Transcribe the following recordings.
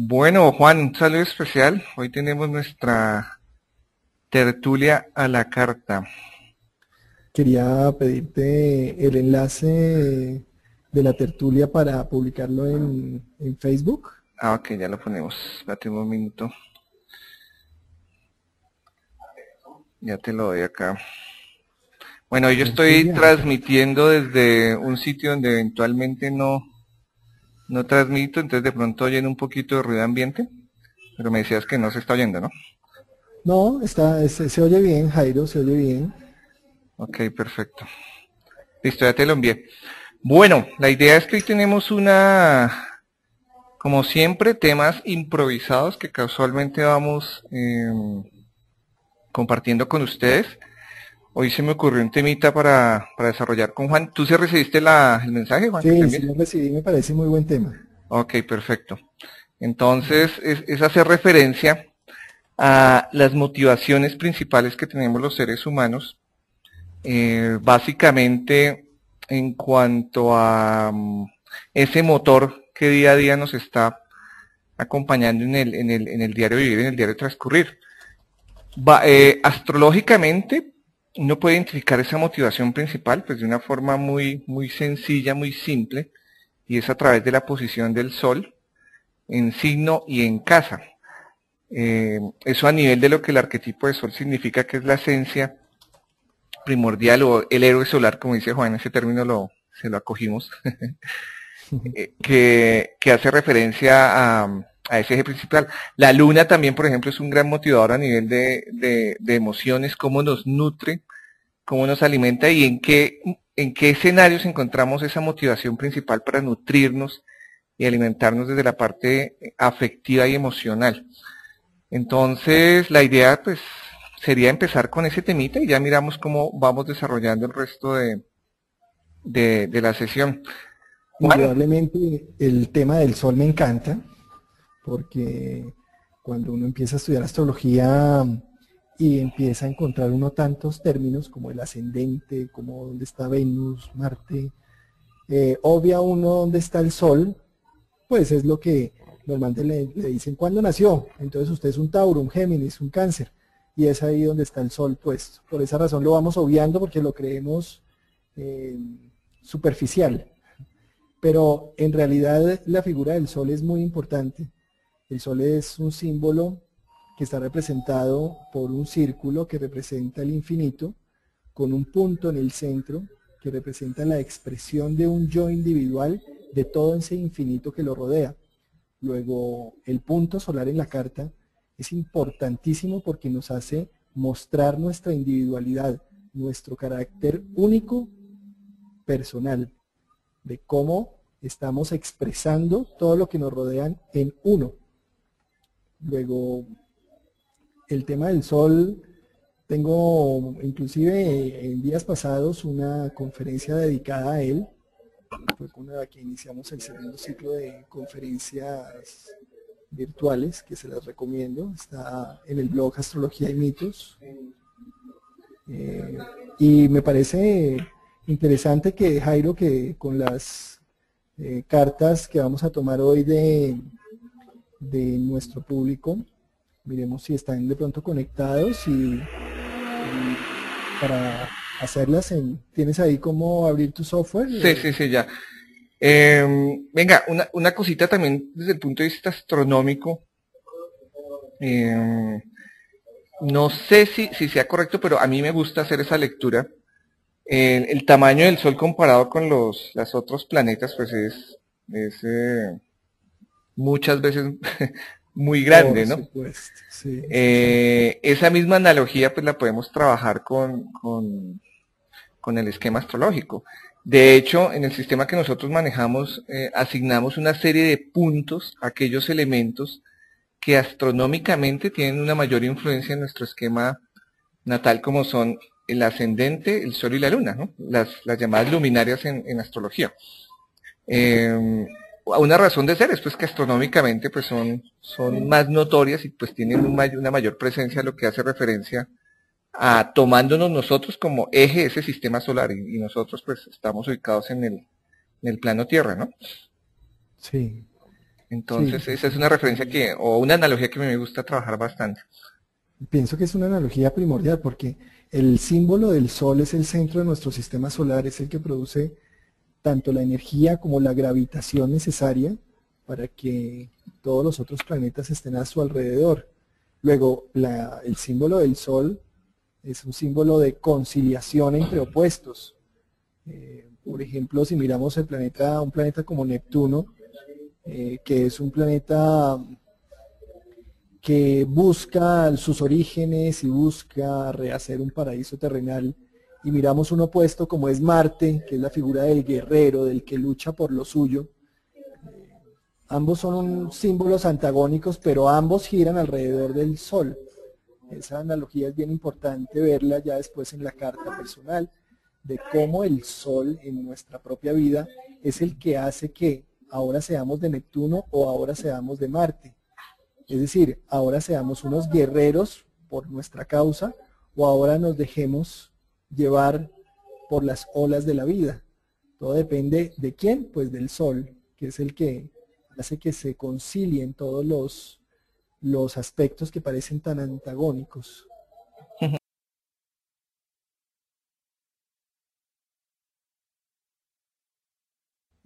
Bueno, Juan, un saludo especial. Hoy tenemos nuestra tertulia a la carta. Quería pedirte el enlace de la tertulia para publicarlo en, Facebook. Ah, ok, ya lo ponemos. Date un minuto. Ya te lo doy acá. Bueno, yo estoy transmitiendo desde un sitio donde eventualmente no, no transmito, entonces de pronto oyen un poquito de ruido ambiente, pero me decías que no se está oyendo, ¿no? No, está, se, oye bien, Jairo, se oye bien. Ok, perfecto. Listo, ya te lo envié. Bueno, la idea es que hoy tenemos una, como siempre, temas improvisados que casualmente vamos em, compartiendo con ustedes. Hoy se me ocurrió un temita para, para desarrollar con Juan. ¿Tú sí recibiste la, el mensaje, Juan? Sí, sí lo recibí, me parece muy buen tema. Ok, perfecto. Entonces, es, hacer referencia a las motivaciones principales que tenemos los seres humanos. Eh, básicamente, en cuanto a mm, ese motor que día a día nos está acompañando en el, en el, en el diario vivir, en el diario transcurrir. Eh, astrológicamente, uno puede identificar esa motivación principal pues de una forma muy, muy sencilla, muy simple, y es a través de la posición del Sol en signo y en casa. Eh, eso a nivel de lo que el arquetipo de Sol significa, que es la esencia primordial o el héroe solar, como dice Juan, ese término lo, se lo acogimos, eh, que, que, hace referencia a, a, ese eje principal. La luna también, por ejemplo, es un gran motivador a nivel de, de, de emociones, cómo nos nutre cómo nos alimenta y en qué, en qué escenarios encontramos esa motivación principal para nutrirnos y alimentarnos desde la parte afectiva y emocional. Entonces, la idea pues sería empezar con ese temita y ya miramos cómo vamos desarrollando el resto de, de, la sesión. Indudablemente el tema del sol me encanta porque cuando uno empieza a estudiar astrología y empieza a encontrar uno tantos términos como el ascendente, como dónde está Venus, Marte. Eh, obvia uno dónde está el Sol, pues es lo que normalmente le, dicen cuándo nació. Entonces usted es un Tauro, un Géminis, un Cáncer. Y es ahí donde está el Sol puesto. Por esa razón lo vamos obviando porque lo creemos eh, superficial. Pero en realidad la figura del Sol es muy importante. El Sol es un símbolo que está representado por un círculo que representa el infinito, con un punto en el centro que representa la expresión de un yo individual de todo ese infinito que lo rodea. Luego, el punto solar en la carta es importantísimo porque nos hace mostrar nuestra individualidad, nuestro carácter único, personal, de cómo estamos expresando todo lo que nos rodean en uno. Luego, el tema del sol, tengo inclusive en días pasados una conferencia dedicada a él. Fue con la que iniciamos el segundo ciclo de conferencias virtuales que se las recomiendo. Está en el blog Astrología y Mitos. Eh, y me parece interesante que Jairo, que con las eh, cartas que vamos a tomar hoy de, de nuestro público, Miremos si están de pronto conectados y, para hacerlas, en, ¿tienes ahí cómo abrir tu software? Sí, sí, sí, ya. Em, venga, una, una cosita también desde el punto de vista astronómico. Em, no sé si, si sea correcto, pero a mí me gusta hacer esa lectura. el tamaño del Sol comparado con los, los otros planetas, pues es, es eh, muchas veces muy grande, ¿no? Eh, esa misma analogía pues la podemos trabajar con, con, con, el esquema astrológico. De hecho, en el sistema que nosotros manejamos, eh, asignamos una serie de puntos a aquellos elementos que astronómicamente tienen una mayor influencia en nuestro esquema natal, como son el ascendente, el sol y la luna, ¿no? las, las llamadas luminarias en, en astrología. Eh, una razón de ser es pues que astronómicamente pues son, son más notorias y pues tienen una mayor presencia lo que hace referencia a tomándonos nosotros como eje ese sistema solar y, nosotros pues estamos ubicados en el, en el plano Tierra, ¿no? Sí. Entonces, esa es una referencia que, o una analogía que me gusta trabajar bastante. Pienso que es una analogía primordial porque el símbolo del Sol es el centro de nuestro sistema solar, es el que produce tanto la energía como la gravitación necesaria para que todos los otros planetas estén a su alrededor. Luego, el símbolo del Sol es un símbolo de conciliación entre opuestos. Eh, por ejemplo, si miramos el planeta, un planeta como Neptuno, eh, que es un planeta que busca sus orígenes y busca rehacer un paraíso terrenal, y miramos un opuesto como es Marte, que es la figura del guerrero, del que lucha por lo suyo, Ambos son símbolos antagónicos, pero ambos giran alrededor del Sol. Esa analogía es bien importante verla ya después en la carta personal, de cómo el Sol en nuestra propia vida es el que hace que ahora seamos de Neptuno o ahora seamos de Marte. Es decir, ahora seamos unos guerreros por nuestra causa o ahora nos dejemos llevar por las olas de la vida. Todo depende de quién, pues del Sol, que es el que hace que se concilien todos los, los aspectos que parecen tan antagónicos.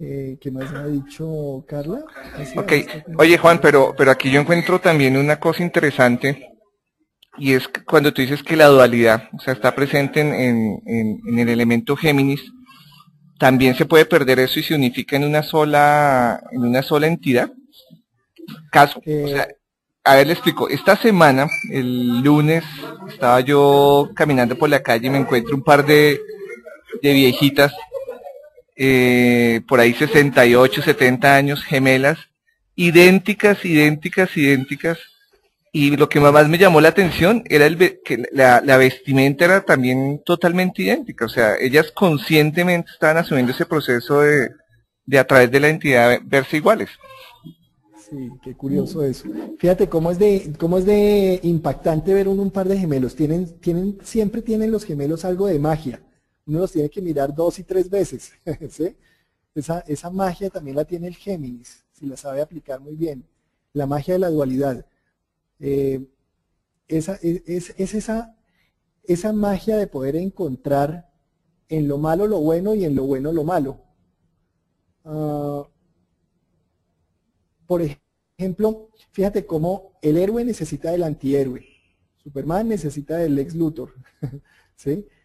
Eh, ¿Qué más ha dicho Carla? Ok, oye Juan, pero, pero aquí yo encuentro también una cosa interesante y es cuando tú dices que la dualidad, o sea, está presente en, en, en el elemento Géminis, también se puede perder eso y se unifica en una sola, en una sola entidad. Caso, o sea, eh. a ver, le explico. Esta semana, el lunes, estaba yo caminando por la calle y me encuentro un par de, de viejitas, eh, por ahí 68, 70 años, gemelas, idénticas, idénticas, idénticas, y lo que más me llamó la atención era el que la, vestimenta era también totalmente idéntica. O sea, ellas conscientemente estaban asumiendo ese proceso de, de a través de la entidad verse iguales. Sí, qué curioso eso. Fíjate cómo es de, cómo es de impactante ver un, un par de gemelos. Tienen, tienen, siempre tienen los gemelos algo de magia. Uno los tiene que mirar dos y tres veces. esa, esa magia también la tiene el Géminis, si la sabe aplicar muy bien. La magia de la dualidad eh, esa, es, esa, esa magia de poder encontrar en lo malo lo bueno y en lo bueno lo malo. Ah, por ejemplo, fíjate cómo el héroe necesita del antihéroe. Superman necesita del ex Luthor.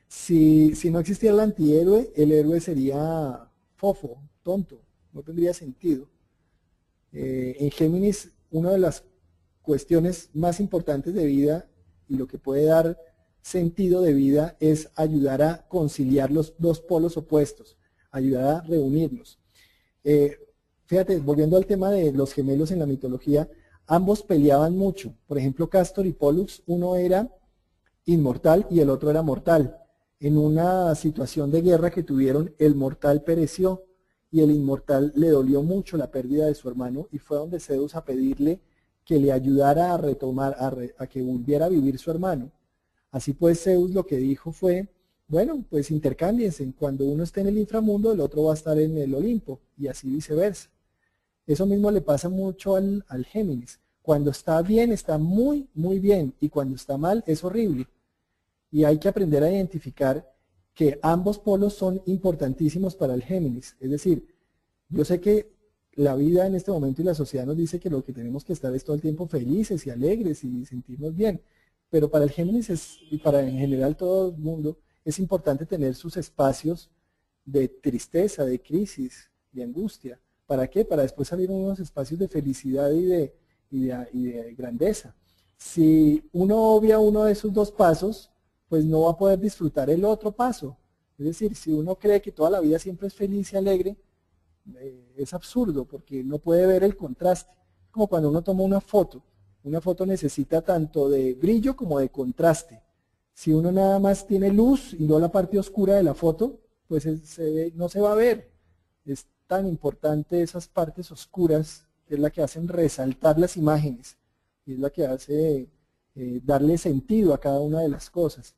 si, si, no existiera el antihéroe, el héroe sería fofo, tonto, no tendría sentido. Eh, en Géminis, una de las cuestiones más importantes de vida y lo que puede dar sentido de vida es ayudar a conciliar los dos polos opuestos, ayudar a reunirnos. Eh, fíjate, volviendo al tema de los gemelos en la mitología, ambos peleaban mucho. Por ejemplo, Castor y Pollux, uno era inmortal y el otro era mortal. En una situación de guerra que tuvieron, el mortal pereció y el inmortal le dolió mucho la pérdida de su hermano y fue donde Zeus a pedirle que le ayudara a retomar, a, que volviera a vivir su hermano. Así pues Zeus lo que dijo fue, bueno, pues intercámbiense, cuando uno esté en el inframundo, el otro va a estar en el Olimpo, y así viceversa. Eso mismo le pasa mucho al, al Géminis. Cuando está bien, está muy, muy bien, y cuando está mal, es horrible. Y hay que aprender a identificar que ambos polos son importantísimos para el Géminis. Es decir, yo sé que la vida en este momento y la sociedad nos dice que lo que tenemos que estar es todo el tiempo felices y alegres y sentirnos bien. Pero para el Géminis es, y para en general todo el mundo es importante tener sus espacios de tristeza, de crisis, de angustia. ¿Para qué? Para después salir unos espacios de felicidad y de, y de, y de grandeza. Si uno obvia uno de esos dos pasos, pues no va a poder disfrutar el otro paso. Es decir, si uno cree que toda la vida siempre es feliz y alegre, eh, es absurdo porque no puede ver el contraste. Como cuando uno toma una foto. Una foto necesita tanto de brillo como de contraste. Si uno nada más tiene luz y no la parte oscura de la foto, pues no se va a ver. Es tan importante esas partes oscuras, que es la que hacen resaltar las imágenes, y es la que hace eh, darle sentido a cada una de las cosas.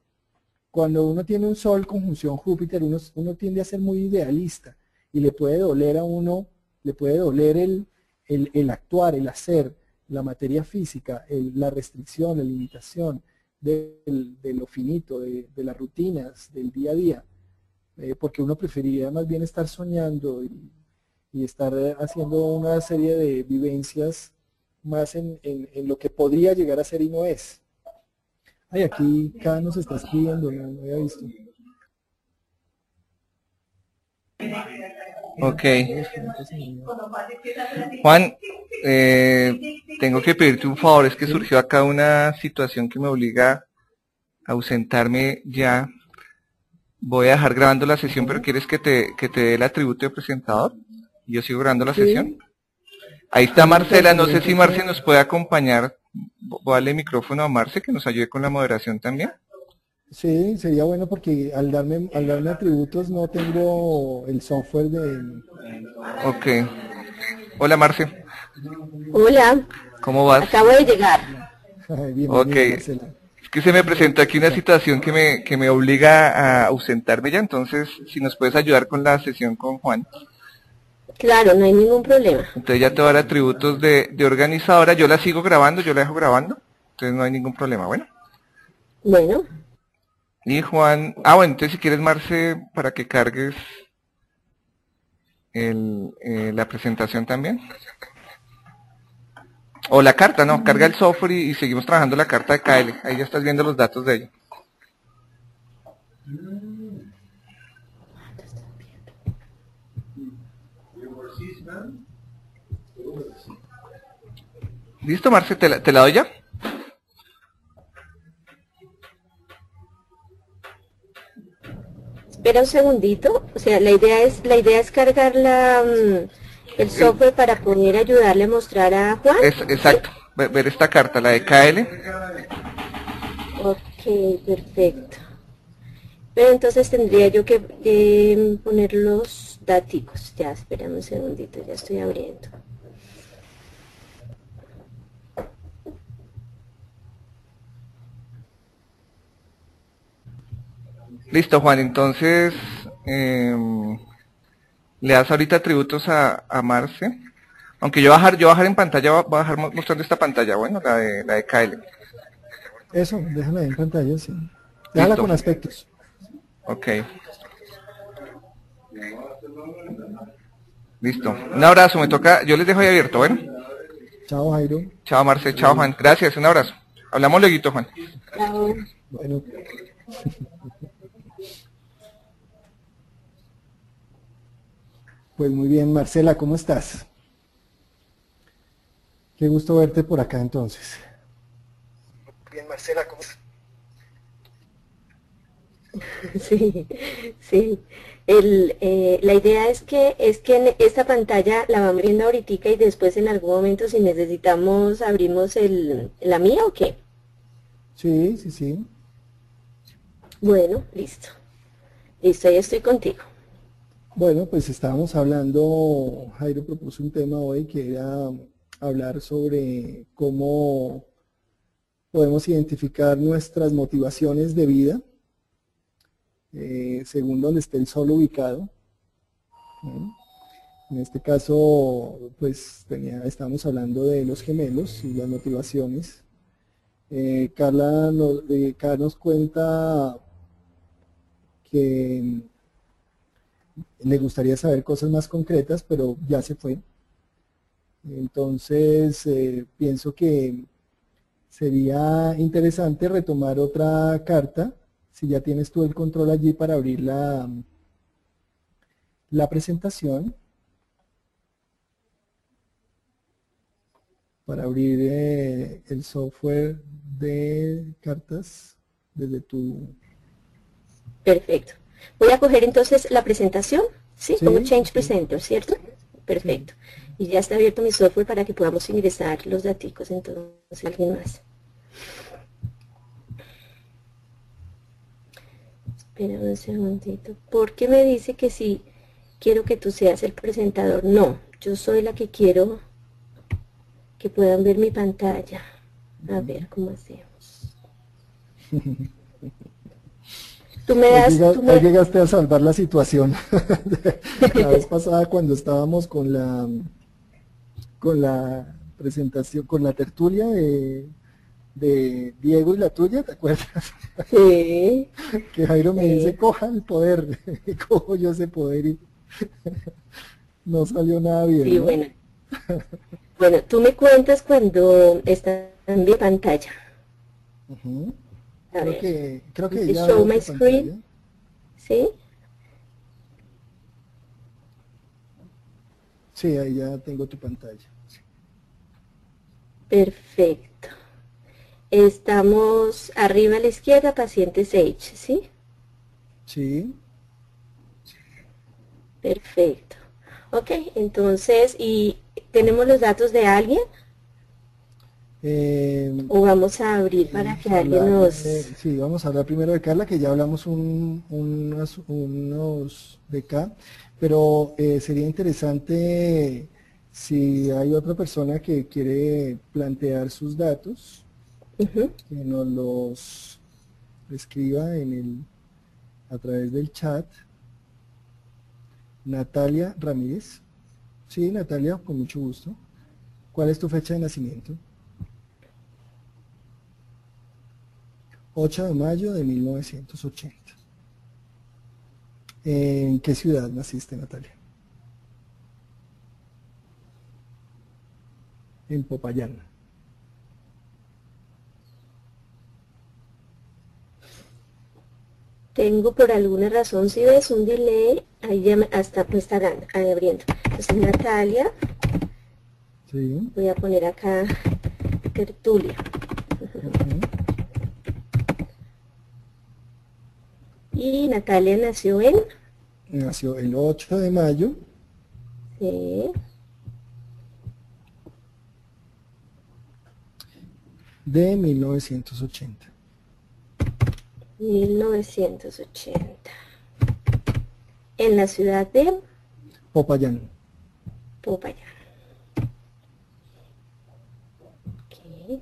Cuando uno tiene un Sol conjunción Júpiter, uno, uno tiende a ser muy idealista y le puede doler a uno, le puede doler el, el, actuar, el hacer, la materia física, la restricción, la limitación de, lo finito, de, las rutinas, del día a día, eh, porque uno preferiría más bien estar soñando y, estar haciendo una serie de vivencias más en, lo que podría llegar a ser y no es. Ay, aquí cada nos está escribiendo, no, no había visto. Ok. Juan, eh, tengo que pedirte un favor, es que surgió acá una situación que me obliga a ausentarme ya. Voy a dejar grabando la sesión, pero ¿quieres que te, que te dé el atributo de presentador? Yo sigo grabando la sesión. Ahí está Marcela, no sé si Marce nos puede acompañar. Voy a darle el micrófono a Marce que nos ayude con la moderación también. Sí, sería bueno porque al darme, al darme atributos no tengo el software de... Ok. Hola Marce. Hola. ¿Cómo vas? Acabo de llegar. ok. Es que se me presenta aquí una situación que me, que me obliga a ausentarme ya, entonces si nos puedes ayudar con la sesión con Juan. Claro, no hay ningún problema. Entonces ya te voy a dar atributos de, de organizadora, yo la sigo grabando, yo la dejo grabando, entonces no hay ningún problema, bueno. Bueno. Y Juan, ah bueno, entonces si quieres Marce, para que cargues el, eh, la presentación también. O la carta, no, carga el software y, seguimos trabajando la carta de KL. Ahí ya estás viendo los datos de ella. ¿Listo, Marce? ¿Te la, te la doy ya? Espera un segundito, o sea, la idea es, la idea es cargar la, mm, el software para poder ayudarle a mostrar a Juan. exacto, ver esta carta, la de KL. Ok, perfecto. Pero entonces tendría yo que poner los datos. Ya, espérame un segundito, ya estoy abriendo. Listo, Juan. Entonces, em, le das ahorita atributos a, a, Marce. Aunque yo bajar, yo bajar en pantalla, voy a bajar mostrando esta pantalla, bueno, la de, la de KL. Eso, déjala en pantalla, sí. Déjala con aspectos. Ok. Listo. Un abrazo, me toca, yo les dejo ahí abierto, bueno. Chao, Jairo. Chao, Marce, chao, Juan. Gracias, un abrazo. Hablamos luego, Juan. Chao. Bueno. Pues muy bien, Marcela, ¿cómo estás? Qué gusto verte por acá entonces. Muy bien, Marcela, ¿cómo estás? Sí, sí. El, eh, la idea es que es que esta pantalla la vamos viendo ahorita y después en algún momento si necesitamos abrimos el, la mía o qué. Sí, sí, sí. Bueno, listo. Listo, ya estoy contigo. Bueno, pues estábamos hablando, Jairo propuso un tema hoy que era hablar sobre cómo podemos identificar nuestras motivaciones de vida eh, según donde esté el sol ubicado. En este caso, pues tenía, estábamos hablando de los gemelos y las motivaciones. Eh, Carla, nos, eh, Carla nos cuenta que le gustaría saber cosas más concretas, pero ya se fue. Entonces, eh, pienso que sería interesante retomar otra carta, si ya tienes tú el control allí para abrir la, la presentación. Para abrir eh, el software de cartas desde tu... Perfecto. Voy a coger entonces la presentación, ¿sí? Como Change Presenter, ¿cierto? Perfecto. Y ya está abierto mi software para que podamos ingresar los datos entonces alguien más. Espera un segundito. ¿Por qué me dice que si quiero que tú seas el presentador? No, yo soy la que quiero que puedan ver mi pantalla. A ver cómo hacemos. Tú me das, llegaste a salvar la situación. la vez pasada cuando estábamos con la con la presentación, con la tertulia de, de Diego y la tuya, ¿te acuerdas? Sí. que Jairo me Sí. dice, coja el poder, y cojo yo ese poder y no salió nada bien. Sí, ¿no? bueno. Bueno, tú me cuentas cuando está en mi pantalla. Ujú. A Creo ver, que, creo que Dice ya show my screen. pantalla. ¿sí? Sí, ahí ya tengo tu pantalla. Perfecto. Estamos arriba a la izquierda, paciente H, ¿sí? Sí, Perfecto. Ok, entonces, ¿y tenemos los datos de alguien? Eh, ¿O vamos a abrir para que alguien hablar, nos... eh, sí, vamos a hablar primero de Carla, que ya hablamos un- unos, unos de acá, pero eh, sería interesante si hay otra persona que quiere plantear sus datos, que nos los escriba en el, a través del chat. Natalia Ramírez. Sí, Natalia, con mucho gusto. ¿Cuál es tu fecha de nacimiento? 8 de mayo de 1980. ¿En qué ciudad naciste, Natalia? En Popayán. Tengo por alguna razón, si ves un delay, ahí ya me- hasta está abriendo. Entonces, Natalia, Sí. voy a poner acá tertulia. Y Natalia nació en... Nació el 8 de mayo Sí, de 1980. 1980. En la ciudad de Popayán. Popayán. Ok.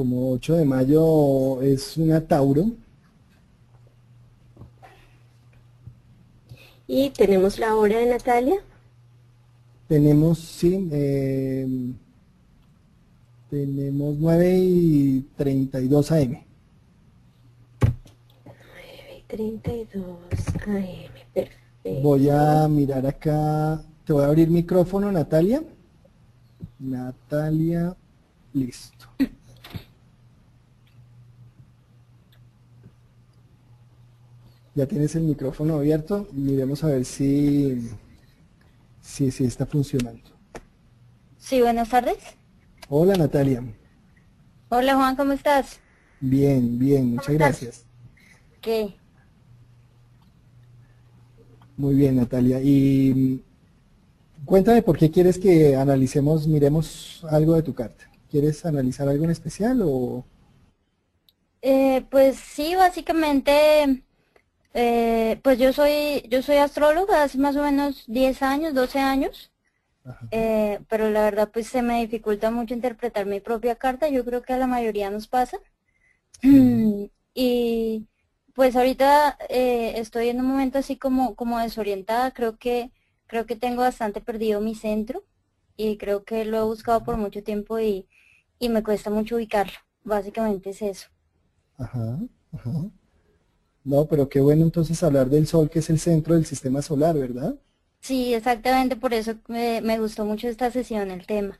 Como 8 de mayo es una Tauro. Y tenemos la hora de Natalia. Tenemos, sí, eh, tenemos 9 y 32 AM. 32 AM. Perfecto. Voy a mirar acá, te voy a abrir micrófono, Natalia. Natalia, listo. Ya tienes el micrófono abierto, miremos a ver si, si, si está funcionando. Sí, buenas tardes. Hola Natalia, Hola Juan, ¿cómo estás? bien, bien, muchas gracias. ¿Qué? Muy bien Natalia, y mm, cuéntame por qué quieres que analicemos, miremos algo de tu carta. ¿Quieres analizar algo en especial o...? Eh, pues sí, básicamente, eh, pues yo soy, yo soy astróloga hace más o menos 10 años, 12 años, eh, pero la verdad pues se me dificulta mucho interpretar mi propia carta, yo creo que a la mayoría nos pasa. Y pues ahorita eh, estoy en un momento así como, como desorientada, creo que, creo que tengo bastante perdido mi centro y creo que lo he buscado por mucho tiempo y, y me cuesta mucho ubicarlo. Básicamente es eso. Ajá, ajá. No, pero qué bueno entonces hablar del Sol, que es el centro del sistema solar, ¿verdad? Sí, exactamente por eso me, me gustó mucho esta sesión, el tema.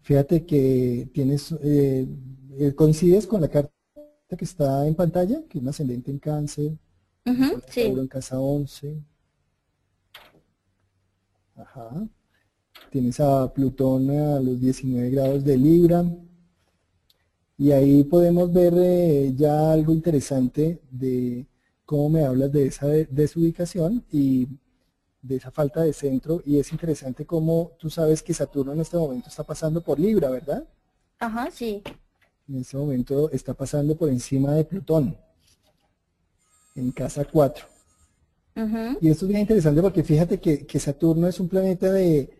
Fíjate que tienes, eh, eh, coincides con la carta que está en pantalla, que es un ascendente en cáncer, Sol en sí, en casa 11. Ajá. Tienes a Plutón a los 19 grados de Libra. Y ahí podemos ver eh, ya algo interesante de cómo me hablas de esa de- desubicación y de esa falta de centro. Y es interesante cómo tú sabes que Saturno en este momento está pasando por Libra, ¿verdad? ajá, sí, En este momento está pasando por encima de Plutón, en casa 4. ujú, Y esto es bien interesante porque fíjate que, que Saturno es un planeta de,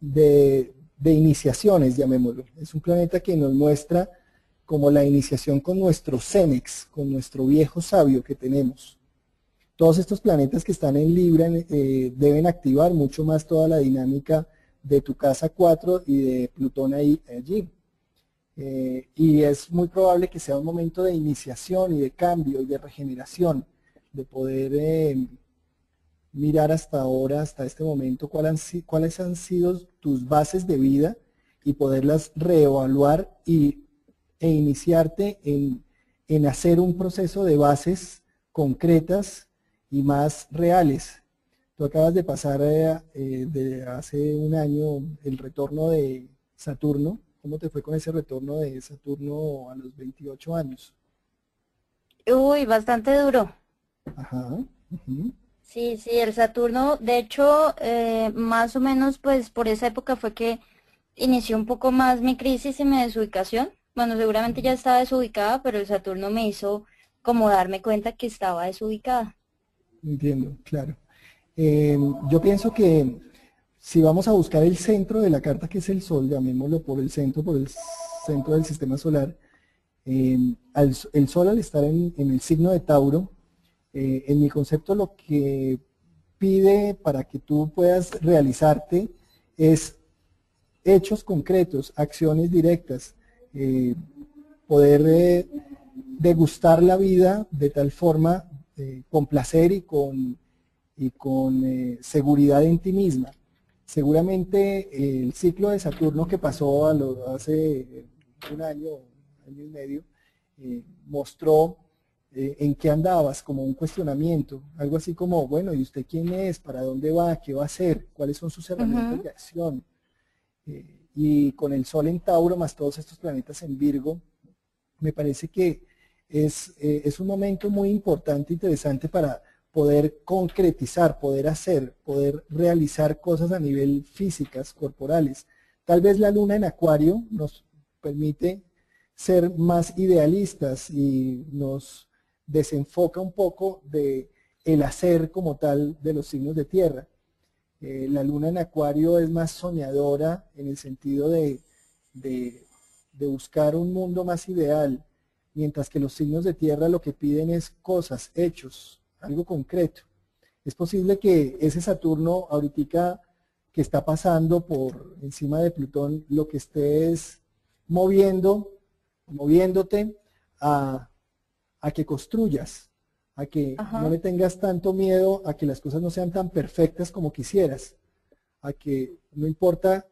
de, de iniciaciones, llamémoslo. Es un planeta que nos muestra como la iniciación con nuestro Cenex, con nuestro viejo sabio que tenemos. Todos estos planetas que están en Libra eh, deben activar mucho más toda la dinámica de tu casa 4 y de Plutón ahí, allí. Eh, y es muy probable que sea un momento de iniciación y de cambio y de regeneración, de poder eh, mirar hasta ahora, hasta este momento, cuáles han sido tus bases de vida y poderlas reevaluar y, e iniciarte en, en hacer un proceso de bases concretas y más reales. Tú acabas de pasar eh, de hace un año el retorno de Saturno ¿Cómo te fue con ese retorno de Saturno a los 28 años? Uy, bastante duro. Ajá. Sí, sí, el Saturno, de hecho, eh, más o menos, pues por esa época fue que inició un poco más mi crisis y mi desubicación. Bueno, seguramente ya estaba desubicada, pero el Saturno me hizo como darme cuenta que estaba desubicada. Entiendo, claro. Eh, yo pienso que si vamos a buscar el centro de la carta, que es el Sol, llamémoslo por el centro, por el centro del sistema solar, eh, el Sol al estar en, el signo de Tauro, eh, en mi concepto lo que pide para que tú puedas realizarte es hechos concretos, acciones directas, eh, poder degustar la vida de tal forma con placer y con, y con seguridad en ti misma seguramente el ciclo de Saturno que pasó hace un año, año y medio, eh, mostró eh, en qué andabas, como un cuestionamiento, algo así como, bueno, ¿y usted quién es? ¿Para dónde va? ¿Qué va a hacer? ¿Cuáles son sus herramientas de acción? Eh, y con el Sol en Tauro, más todos estos planetas en Virgo, me parece que es, es un momento muy importante, interesante para poder concretizar, poder hacer, poder realizar cosas a nivel físicas, corporales. Tal vez la luna en acuario nos permite ser más idealistas y nos desenfoca un poco de el hacer como tal de los signos de tierra. Eh, la luna en acuario es más soñadora en el sentido de, de, buscar un mundo más ideal, mientras que los signos de tierra lo que piden es cosas, hechos, algo concreto. Es posible que ese Saturno ahorita que está pasando por encima de Plutón, lo que estés moviendo, moviéndote a, que construyas, a que no le tengas tanto miedo a que las cosas no sean tan perfectas como quisieras, a que no importa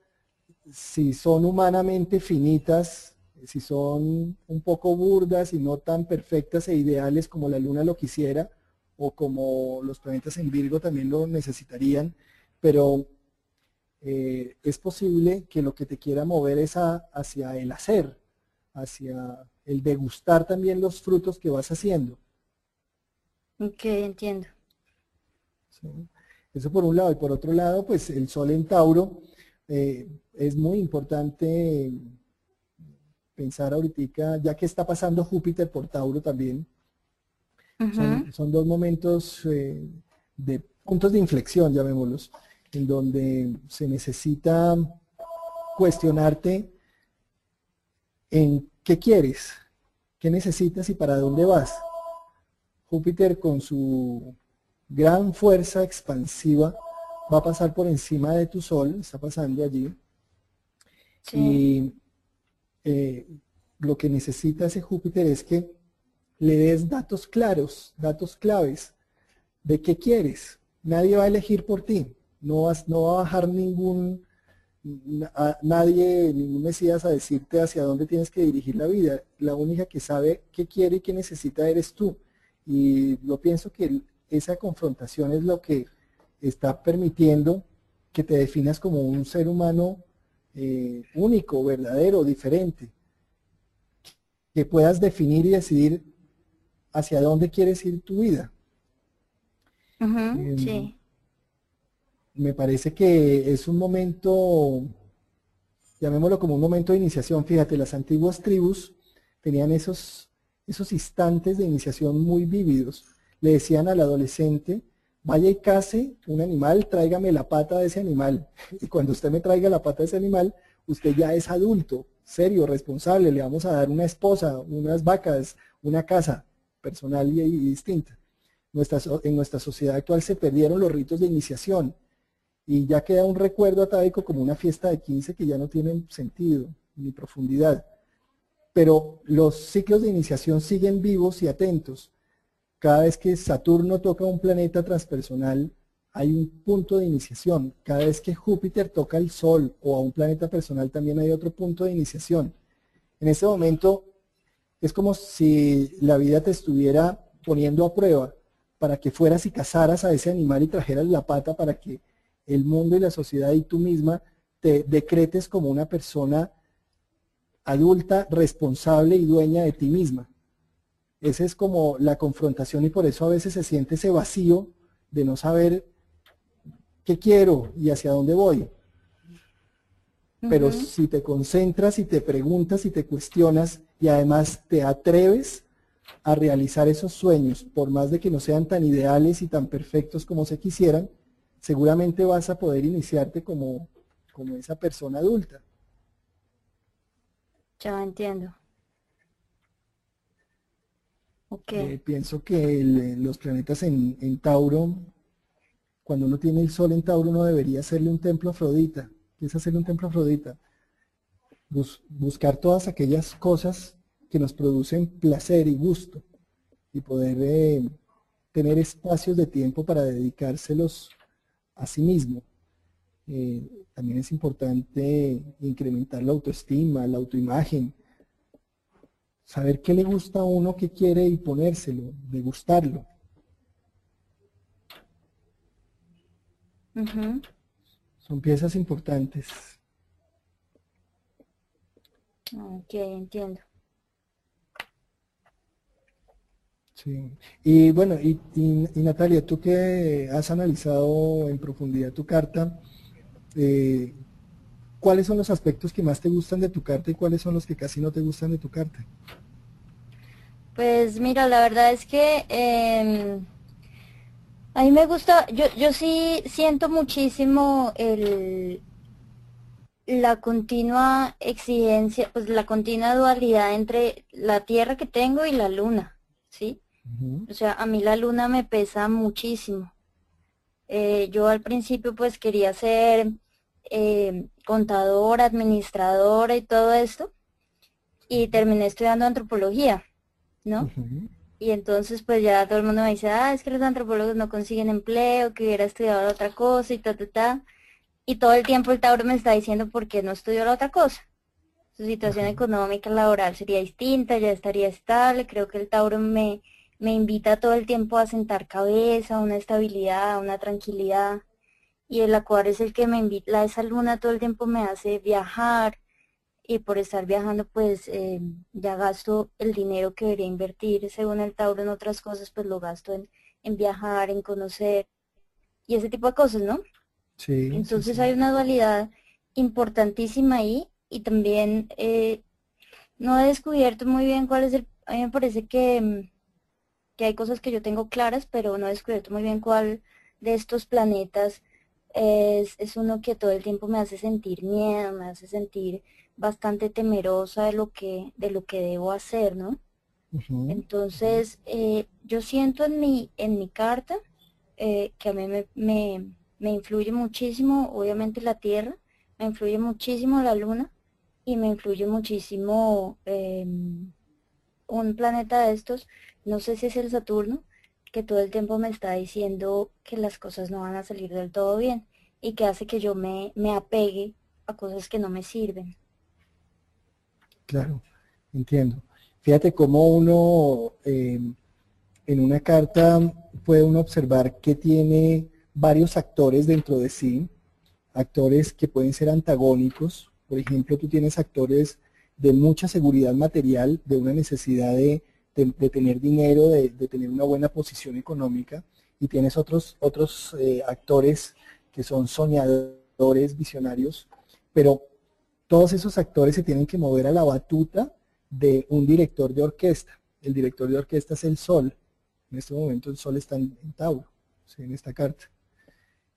si son humanamente finitas, si son un poco burdas y no tan perfectas e ideales como la luna lo quisiera, o como los planetas en Virgo también lo necesitarían, pero eh, es posible que lo que te quiera mover es hacia el hacer, hacia el degustar también los frutos que vas haciendo. Ok, entiendo. Eso por un lado. Y por otro lado, pues el Sol en Tauro eh, es muy importante pensar ahorita, ya que está pasando Júpiter por Tauro también, son, dos momentos eh, de puntos de inflexión, llamémoslos, en donde se necesita cuestionarte en qué quieres, qué necesitas y para dónde vas. Júpiter con su gran fuerza expansiva va a pasar por encima de tu sol, está pasando allí. Y eh, lo que necesita ese Júpiter es que le des datos claros, datos claves de qué quieres. Nadie va a elegir por ti. No, vas, no va a bajar ningún, nadie, ningún Mesías a decirte hacia dónde tienes que dirigir la vida. La única que sabe qué quiere y qué necesita eres tú. Y yo pienso que esa confrontación es lo que está permitiendo que te definas como un ser humano eh, único, verdadero, diferente. Que puedas definir y decidir hacia dónde quieres ir tu vida. Em, sí. Me parece que es un momento, llamémoslo como un momento de iniciación. Fíjate, las antiguas tribus tenían esos, esos instantes de iniciación muy vívidos. Le decían al adolescente, vaya y case un animal, tráigame la pata de ese animal. Y cuando usted me traiga la pata de ese animal, usted ya es adulto, serio, responsable, le vamos a dar una esposa, unas vacas, una casa personal y, distinta. en nuestra sociedad actual se perdieron los ritos de iniciación y ya queda un recuerdo atávico como una fiesta de 15 que ya no tienen sentido ni profundidad. Pero los ciclos de iniciación siguen vivos y atentos. Cada vez que Saturno toca un planeta transpersonal, hay un punto de iniciación. Cada vez que Júpiter toca el Sol o a un planeta personal, también hay otro punto de iniciación. En ese momento es como si la vida te estuviera poniendo a prueba para que fueras y cazaras a ese animal y trajeras la pata para que el mundo y la sociedad y tú misma te decretes como una persona adulta, responsable y dueña de ti misma. Esa es como la confrontación y por eso a veces se siente ese vacío de no saber qué quiero y hacia dónde voy. Pero si te concentras y te preguntas y te cuestionas y además te atreves a realizar esos sueños, por más de que no sean tan ideales y tan perfectos como se quisieran, seguramente vas a poder iniciarte como, como esa persona adulta. Ya entiendo. Okay. Eh, pienso que los planetas en, en, Tauro, cuando uno tiene el Sol en Tauro, uno debería hacerle un templo a Afrodita. ¿Qué es hacerle un templo a Afrodita? buscar todas aquellas cosas que nos producen placer y gusto y poder eh, tener espacios de tiempo para dedicárselos a sí mismo. Eh, también es importante incrementar la autoestima, la autoimagen, saber qué le gusta a uno, qué quiere y ponérselo, degustarlo. Son piezas importantes. Ok, entiendo. Sí. Y bueno, y, Natalia, tú que has analizado en profundidad tu carta, eh, ¿cuáles son los aspectos que más te gustan de tu carta y cuáles son los que casi no te gustan de tu carta? Pues mira, la verdad es que em, a mí me gusta, yo, yo sí siento muchísimo el, la continua exigencia, pues la continua dualidad entre la tierra que tengo y la luna, ¿sí? O sea, a mí la luna me pesa muchísimo. Eh, yo al principio pues quería ser eh, contadora, administradora y todo esto, y terminé estudiando antropología, ¿no? Y entonces pues ya todo el mundo me dice, ah, es que los antropólogos no consiguen empleo, que hubiera estudiado otra cosa y ta, ta, ta. Y todo el tiempo el Tauro me está diciendo por qué no estudió la otra cosa. Su situación económica laboral sería distinta, ya estaría estable. Creo que el Tauro me, me invita todo el tiempo a sentar cabeza, a una estabilidad, a una tranquilidad. Y el acuario es el que me invita, esa luna todo el tiempo me hace viajar. Y por estar viajando, pues eh, ya gasto el dinero que debería invertir, según el Tauro, en otras cosas, pues lo gasto en, en viajar, en conocer y ese tipo de cosas, ¿no? Sí. Entonces hay una dualidad importantísima ahí y también eh, no he descubierto muy bien cuál es el, a mí me parece que mm, que hay cosas que yo tengo claras, pero no he descubierto muy bien cuál de estos planetas es, es uno que todo el tiempo me hace sentir miedo, me hace sentir bastante temerosa de lo que, de lo que debo hacer, ¿no? Entonces, eh, yo siento en mi, en mi carta eh, que a mí me, me, me, influye muchísimo, obviamente la Tierra, me influye muchísimo la Luna y me influye muchísimo em, un planeta de estos no sé si es el Saturno, que todo el tiempo me está diciendo que las cosas no van a salir del todo bien y que hace que yo me, me apegue a cosas que no me sirven. Claro, entiendo. Fíjate cómo uno em, en una carta puede uno observar que tiene varios actores dentro de sí, actores que pueden ser antagónicos. Por ejemplo, tú tienes actores de mucha seguridad material, de una necesidad de de, tener dinero, de, tener una buena posición económica, y tienes otros, otros eh, actores que son soñadores, visionarios, pero todos esos actores se tienen que mover a la batuta de un director de orquesta. El director de orquesta es el Sol. En este momento el Sol está en, Tauro, en esta carta.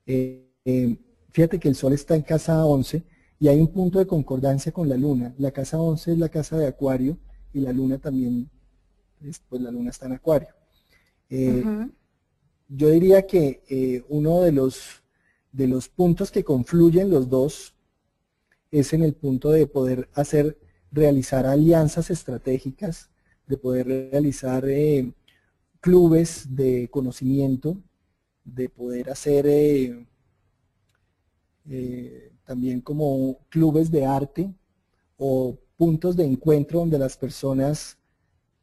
Eh, eh, fíjate que el Sol está en casa 11 y hay un punto de concordancia con la Luna. La casa 11 es la casa de Acuario y la Luna también pues la luna está en acuario. Eh, yo diría que eh, uno de los, de los puntos que confluyen los dos es en el punto de poder hacer, realizar alianzas estratégicas, de poder realizar eh, clubes de conocimiento, de poder hacer también como clubes de arte o puntos de encuentro donde las personas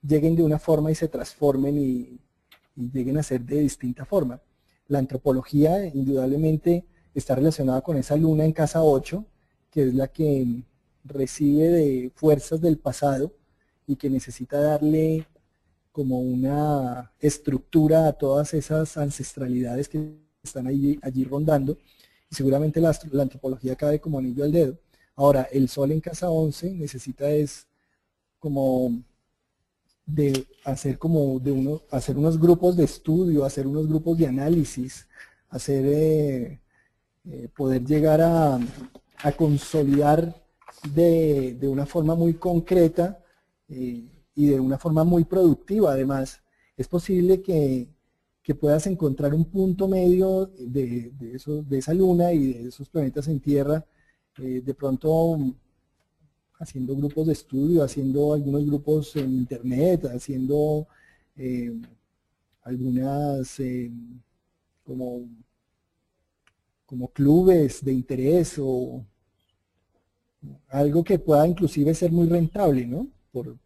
lleguen de una forma y se transformen y, lleguen a ser de distinta forma. La antropología indudablemente está relacionada con esa luna en casa 8, que es la que recibe de fuerzas del pasado y que necesita darle como una estructura a todas esas ancestralidades que están allí, allí rondando. Y seguramente la, la antropología cae como anillo al dedo. Ahora, el sol en casa 11 necesita es como de hacer como de uno, hacer unos grupos de estudio, hacer unos grupos de análisis, hacer eh, eh, poder llegar a, consolidar de, una forma muy concreta eh, y de una forma muy productiva además. Es posible que, puedas encontrar un punto medio de, de, de esa luna y de esos planetas en Tierra, de pronto haciendo grupos de estudio, haciendo algunos grupos en internet, haciendo eh, algunas eh, como, como clubes de interés o algo que pueda inclusive ser muy rentable, ¿no? Por,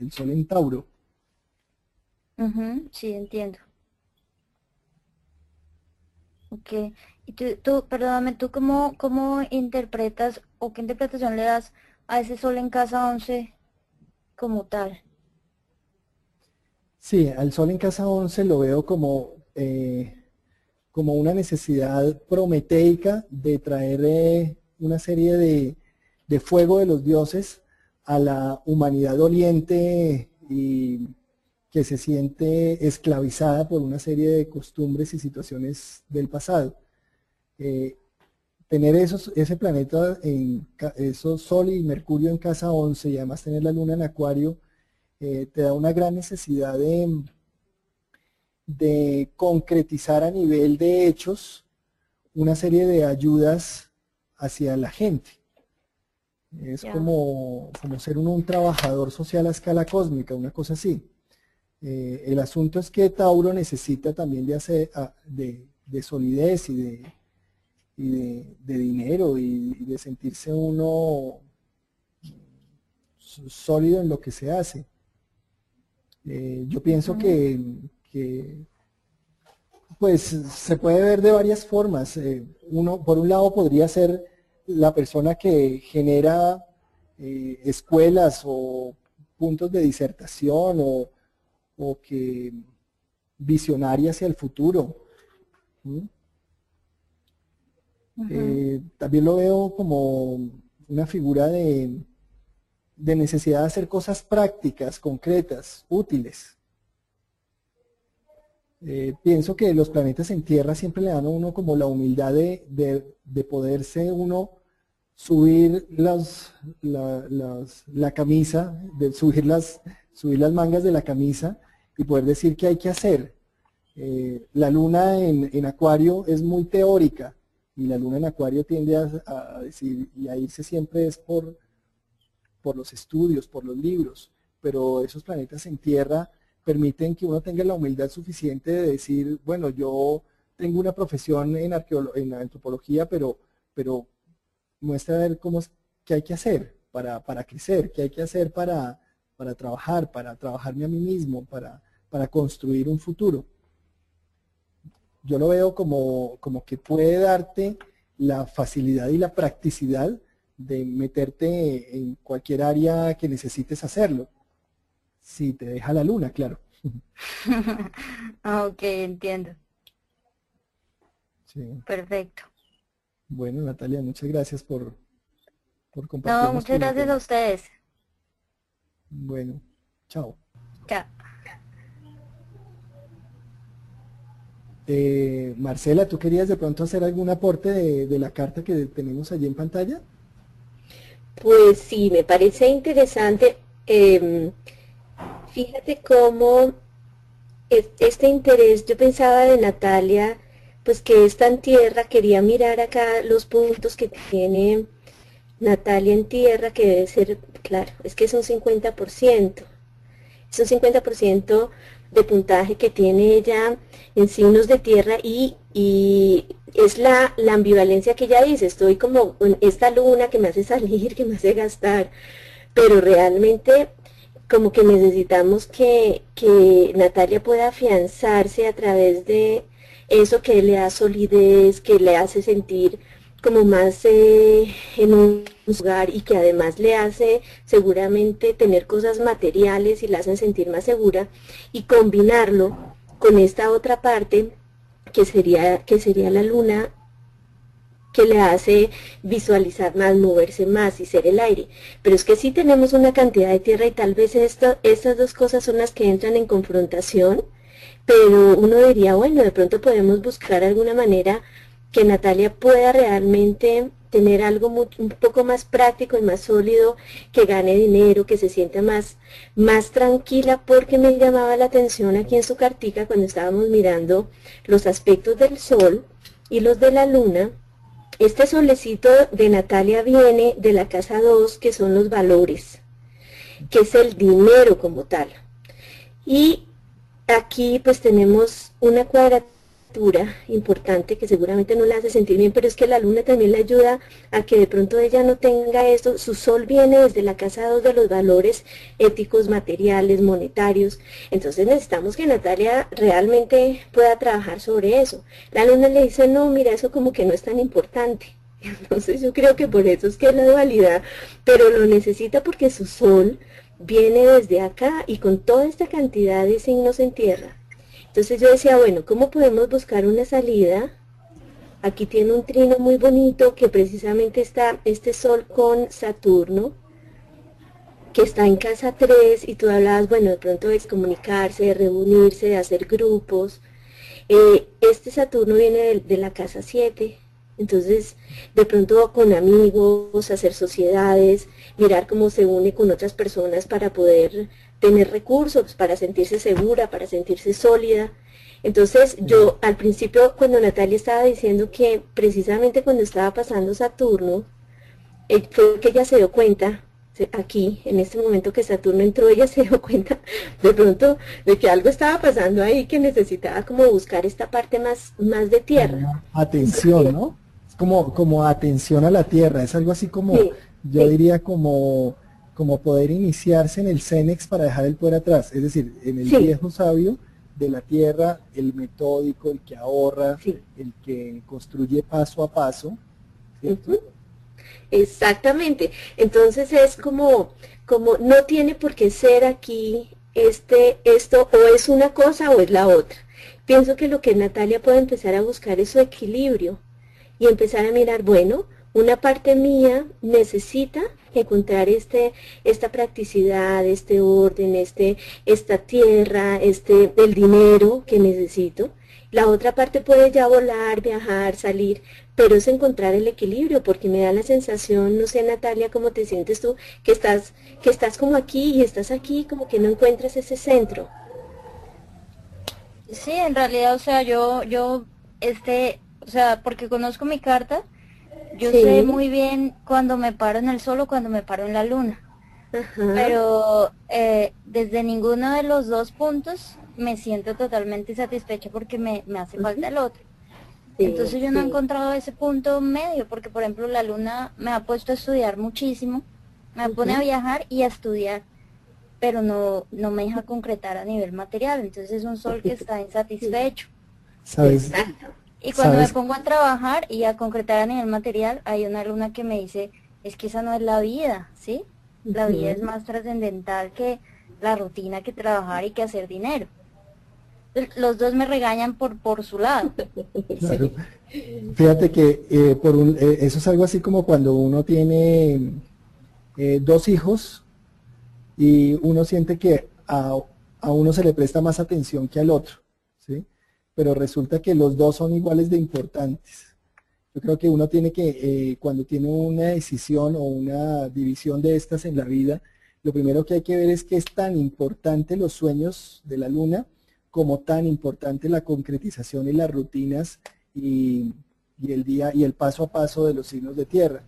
el sol en Tauro. sí, entiendo. Ok. Y tú, tú, perdóname, ¿tú cómo, cómo interpretas o qué interpretación le das a ese sol en casa 11 como tal. Sí, al sol en casa 11 lo veo como, eh, como una necesidad prometeica de traer eh, una serie de, de, fuego de los dioses a la humanidad oriente y que se siente esclavizada por una serie de costumbres y situaciones del pasado. Eh, tener esos, ese planeta, en esos Sol y Mercurio en casa 11 y además tener la Luna en Acuario, eh, te da una gran necesidad de, de concretizar a nivel de hechos una serie de ayudas hacia la gente. Es como, como ser un, un, trabajador social a escala cósmica, una cosa así. Eh, el asunto es que Tauro necesita también de, hacer, ah, de, de solidez y de, y de, dinero y, de sentirse uno sólido en lo que se hace. Eh, yo pienso que, pues se puede ver de varias formas. Eh, uno, por un lado podría ser la persona que genera eh, escuelas o puntos de disertación o, o que visionaria hacia el futuro. Eh, también lo veo como una figura de, necesidad de hacer cosas prácticas, concretas, útiles. Eh, pienso que los planetas en Tierra siempre le dan a uno como la humildad de, de, poderse uno subir las, la, camisa, de subir las, subir las mangas de la camisa y poder decir qué hay que hacer. Eh, la luna en, en Acuario es muy teórica, y la luna en acuario tiende a, decir y a irse siempre es por, los estudios, por los libros, pero esos planetas en tierra permiten que uno tenga la humildad suficiente de decir, bueno, yo tengo una profesión en, en antropología, pero, pero muestra a ver cómo, qué hay que hacer para, crecer, qué hay que hacer para, trabajar, para trabajarme a mí mismo, para construir un futuro yo lo veo como, como que puede darte la facilidad y la practicidad de meterte en cualquier área que necesites hacerlo. Si te deja la luna, claro. ok, entiendo. Perfecto. Bueno, Natalia, muchas gracias por, por compartir. No, muchas gracias a ustedes. Bueno, chao. Chao. Eh, Marcela, ¿tú querías de pronto hacer algún aporte de, la carta que tenemos allí en pantalla? Pues sí, me parece interesante. Em, fíjate cómo este interés, yo pensaba de Natalia, pues que está en tierra, quería mirar acá los puntos que tiene Natalia en tierra, que debe ser, claro, es que es un 50%, es un 50% de puntaje que tiene ella en signos de tierra y, y es la, la, ambivalencia que ella dice, estoy como esta luna que me hace salir, que me hace gastar, pero realmente como que necesitamos que, que Natalia pueda afianzarse a través de eso que le da solidez, que le hace sentir como más eh, en un lugar y que además le hace seguramente tener cosas materiales y la hacen sentir más segura y combinarlo con esta otra parte que sería, que sería la luna que le hace visualizar más, moverse más y ser el aire. Pero es que sí tenemos una cantidad de tierra y tal vez estas dos cosas son las que entran en confrontación, pero uno diría, bueno, de pronto podemos buscar alguna manera que Natalia pueda realmente tener algo un poco más práctico y más sólido, que gane dinero, que se sienta más, más tranquila, porque me llamaba la atención aquí en su cartica cuando estábamos mirando los aspectos del sol y los de la luna, este solecito de Natalia viene de la casa 2, que son los valores, que es el dinero como tal. Y aquí pues tenemos una cuadratura importante que seguramente no le hace sentir bien, pero es que la luna también le ayuda a que de pronto ella no tenga esto. Su sol viene desde la casa 2 de los valores éticos, materiales, monetarios. Entonces necesitamos que Natalia realmente pueda trabajar sobre eso. La luna le dice, no, mira, eso como que no es tan importante. Entonces yo creo que por eso es que es la dualidad, pero lo necesita porque su sol viene desde acá y con toda esta cantidad de signos en tierra entonces yo decía, bueno, ¿cómo podemos buscar una salida? Aquí tiene un trino muy bonito que precisamente está este sol con Saturno, que está en casa 3 y tú hablabas, bueno, de pronto de comunicarse, de reunirse, de hacer grupos. Eh, este Saturno viene de, la casa 7, entonces de pronto con amigos, hacer sociedades, mirar cómo se une con otras personas para poder tener recursos para sentirse segura, para sentirse sólida. Entonces yo al principio cuando Natalia estaba diciendo que precisamente cuando estaba pasando Saturno, eh, fue que ella se dio cuenta, aquí, en este momento que Saturno entró, ella se dio cuenta de pronto de que algo estaba pasando ahí, que necesitaba como buscar esta parte más, más de tierra. Atención, ¿no? Es como, como atención a la tierra, es algo así como, yo diría como como poder iniciarse en el CENEX para dejar el poder atrás, es decir, en el viejo sabio de la tierra, el metódico, el que ahorra, el que construye paso a paso. Exactamente. Entonces es como, como no tiene por qué ser aquí este, esto, o es una cosa o es la otra. Pienso que lo que Natalia puede empezar a buscar es su equilibrio y empezar a mirar, bueno, una parte mía necesita encontrar este, esta practicidad, este orden, este, esta tierra, este, el dinero que necesito. La otra parte puede ya volar, viajar, salir, pero es encontrar el equilibrio, porque me da la sensación, no sé Natalia, cómo te sientes tú, que estás, que estás como aquí y estás aquí, como que no encuentras ese centro. Sí, en realidad, o sea, yo, yo, este, o sea, porque conozco mi carta, yo sé muy bien cuando me paro en el sol o cuando me paro en la luna. Pero eh, desde ninguno de los dos puntos me siento totalmente satisfecha porque me, hace falta el otro. Entonces yo no he encontrado ese punto medio, porque por ejemplo la luna me ha puesto a estudiar muchísimo, me pone a viajar y a estudiar, pero no, no me deja concretar a nivel material, entonces es un sol que está insatisfecho. ¿Sabes? Y cuando me pongo a trabajar y a concretar a nivel material, hay una luna que me dice, es que esa no es la vida, ¿sí? La vida es más trascendental que la rutina, que trabajar y que hacer dinero. Los dos me regañan por, por su lado. Fíjate que eh, por un, eh, eso es algo así como cuando uno tiene eh, dos hijos y uno siente que a, a uno se le presta más atención que al otro pero resulta que los dos son iguales de importantes. Yo creo que uno tiene que, eh, cuando tiene una decisión o una división de estas en la vida, lo primero que hay que ver es que es tan importante los sueños de la luna como tan importante la concretización y las rutinas y, el día y el paso a paso de los signos de tierra.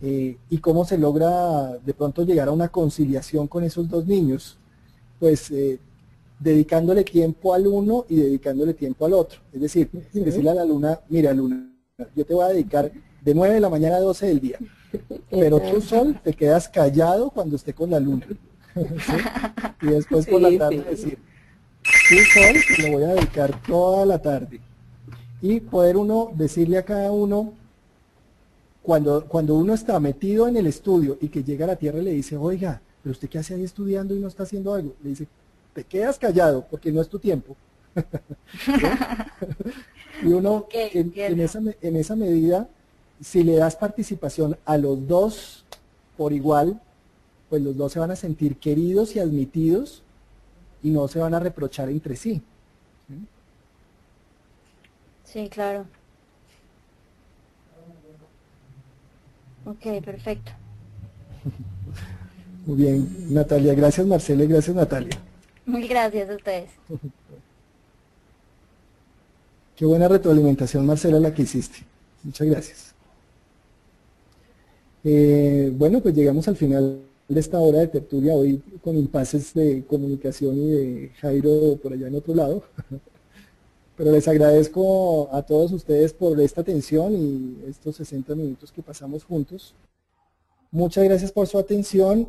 Eh, y cómo se logra de pronto llegar a una conciliación con esos dos niños, pues eh, dedicándole tiempo al uno y dedicándole tiempo al otro. Es decir, decirle a la luna, mira luna, yo te voy a dedicar de 9 de la mañana a 12 del día, pero tú sol te quedas callado cuando esté con la luna. Y después por la tarde decir, tú sol te lo voy a dedicar toda la tarde. Y poder uno decirle a cada uno, cuando, cuando uno está metido en el estudio y que llega a la tierra y le dice, oiga, pero usted qué hace ahí estudiando y no está haciendo algo, le dice, te quedas callado porque no es tu tiempo. y uno en, esa, en esa medida, si le das participación a los dos por igual, pues los dos se van a sentir queridos y admitidos y no se van a reprochar entre sí. Sí, claro. Ok, perfecto. Muy bien, Natalia. Gracias, Marcela, y gracias, Natalia. Muy gracias a ustedes. Qué buena retroalimentación, Marcela, la que hiciste. Muchas gracias. Eh, bueno, pues llegamos al final de esta hora de tertulia, hoy con impases de comunicación y de Jairo por allá en otro lado. Pero les agradezco a todos ustedes por esta atención y estos 60 minutos que pasamos juntos. Muchas gracias por su atención